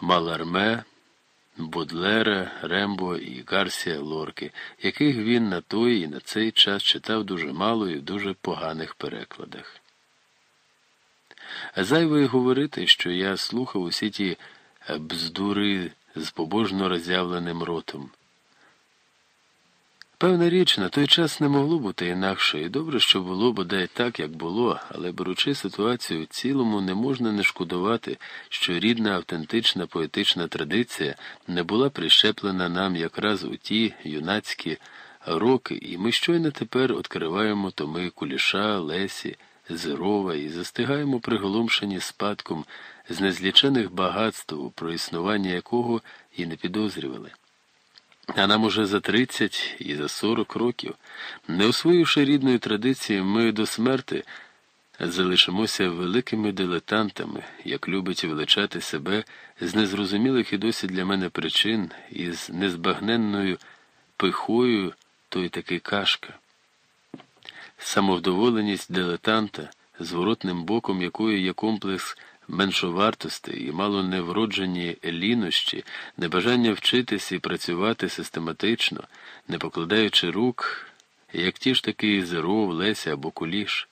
Маларме, Будлера, Рембо і Гарсія Лорки, яких він на той і на цей час читав дуже мало і в дуже поганих перекладах. Зайво й говорити, що я слухав усі ті бздури з побожно роззявленим ротом. Певна річ, на той час не могло бути інакше, і добре, що було бодай так, як було, але беручи ситуацію в цілому, не можна не шкодувати, що рідна автентична поетична традиція не була прищеплена нам якраз у ті юнацькі роки, і ми щойно тепер відкриваємо томи Куліша, Лесі, Зирова і застигаємо приголомшені спадком з незлічених багатств, про існування якого і не підозрювали. А нам уже за 30 і за 40 років, не освоївши рідної традиції, ми до смерти залишимося великими дилетантами, як любить величати себе з незрозумілих і досі для мене причин, і з незбагненною пихою той таки кашка. Самовдоволеність дилетанта, зворотним боком якої є комплекс меншовартості і мало не вроджені лінощі, небажання вчитись і працювати систематично, не покладаючи рук, як ті ж таки Зеров, Леся або Куліш.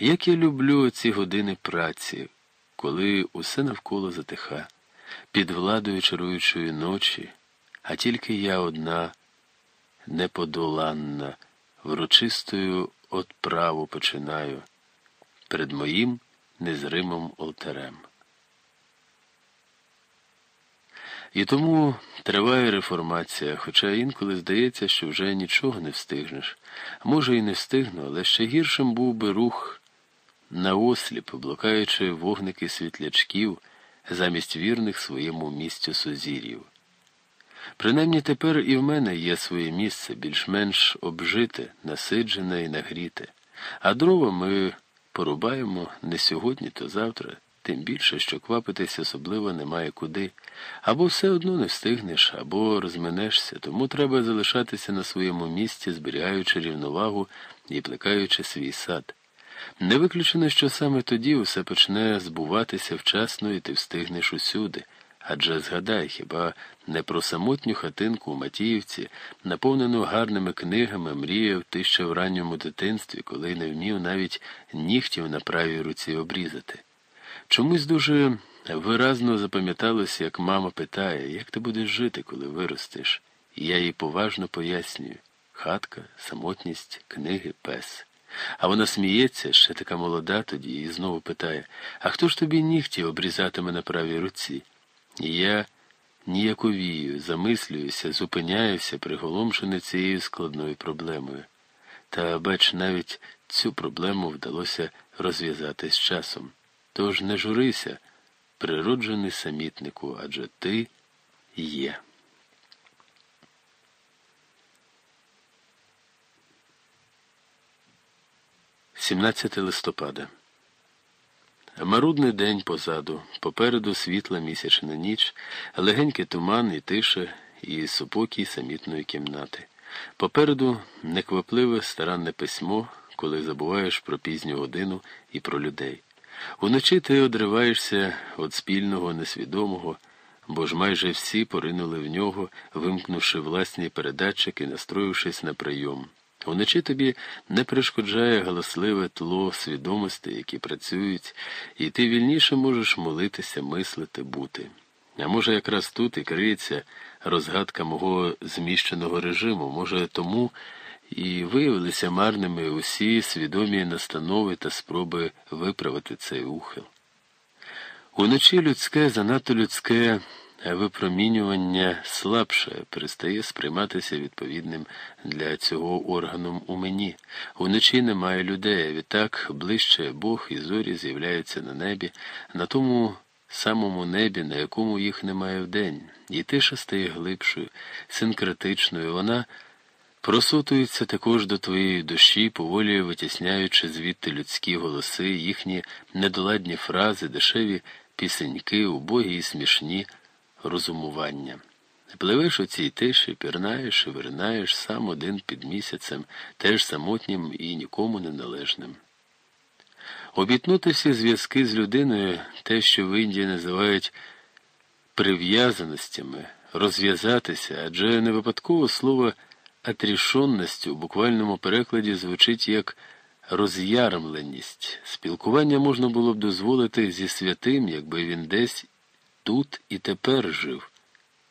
Як я люблю ці години праці, коли усе навколо затиха, під владою чаруючої ночі, а тільки я одна, неподоланна, врочистою отправу починаю перед моїм незримим олтарем. І тому триває реформація, хоча інколи здається, що вже нічого не встигнеш. Може, і не встигну, але ще гіршим був би рух на осліп, блукаючи вогники світлячків замість вірних своєму місцю сузір'їв. Принаймні тепер і в мене є своє місце, більш-менш обжите, насиджене і нагріте, а дрова ми порубаємо не сьогодні, то завтра, тим більше, що квапитись особливо немає куди, або все одно не встигнеш, або розминешся, тому треба залишатися на своєму місці, зберігаючи рівновагу і плекаючи свій сад. Не виключено, що саме тоді усе почне збуватися вчасно, і ти встигнеш усюди. Адже згадай, хіба не про самотню хатинку у Матіївці, наповнену гарними книгами, мріяв ти ще в ранньому дитинстві, коли не вмів навіть нігтів на правій руці обрізати. Чомусь дуже виразно запам'яталося, як мама питає, як ти будеш жити, коли виростеш, і я їй поважно пояснюю хатка, самотність, книги, пес. А вона сміється, ще така молода тоді, і знову питає А хто ж тобі нігті обрізатиме на правій руці? Я ніяковію, замислююся, зупиняюся, приголомшений цією складною проблемою. Та, бач, навіть цю проблему вдалося розв'язати з часом. Тож не журися, природжений самітнику, адже ти є. Сімнадцяте листопада. Марудний день позаду, попереду світла місячна ніч, легенький туман і тиша, і супокій самітної кімнати. Попереду неквапливе старанне письмо, коли забуваєш про пізню годину і про людей. Уночі ти одриваєшся від спільного несвідомого, бо ж майже всі поринули в нього, вимкнувши власні передатчики, настроївшись на прийом. Уночі тобі не перешкоджає галасливе тло свідомості, які працюють, і ти вільніше можеш молитися, мислити, бути. А може, якраз тут і криється розгадка мого зміщеного режиму, може, тому і виявилися марними усі свідомі настанови та спроби виправити цей ухил. Уночі людське, занадто людське випромінювання слабше перестає сприйматися відповідним для цього органом у мені. Уночі немає людей, відтак ближче Бог і зорі з'являються на небі, на тому самому небі, на якому їх немає вдень, і тиша стає глибшою, синкретичною. Вона просотується також до твоєї душі, поволі витісняючи звідти людські голоси, їхні недоладні фрази, дешеві пісеньки, убогі і смішні розумування. Пливеш у цій тиші, пірнаєш і виринаєш сам один під місяцем, теж самотнім і нікому не належним. Обітнути всі зв'язки з людиною, те, що в Індії називають прив'язаностями, розв'язатися, адже не випадково слово атрішонність у буквальному перекладі звучить як роз'яремленість. Спілкування можна було б дозволити зі святим, якби він десь тут і тепер жив.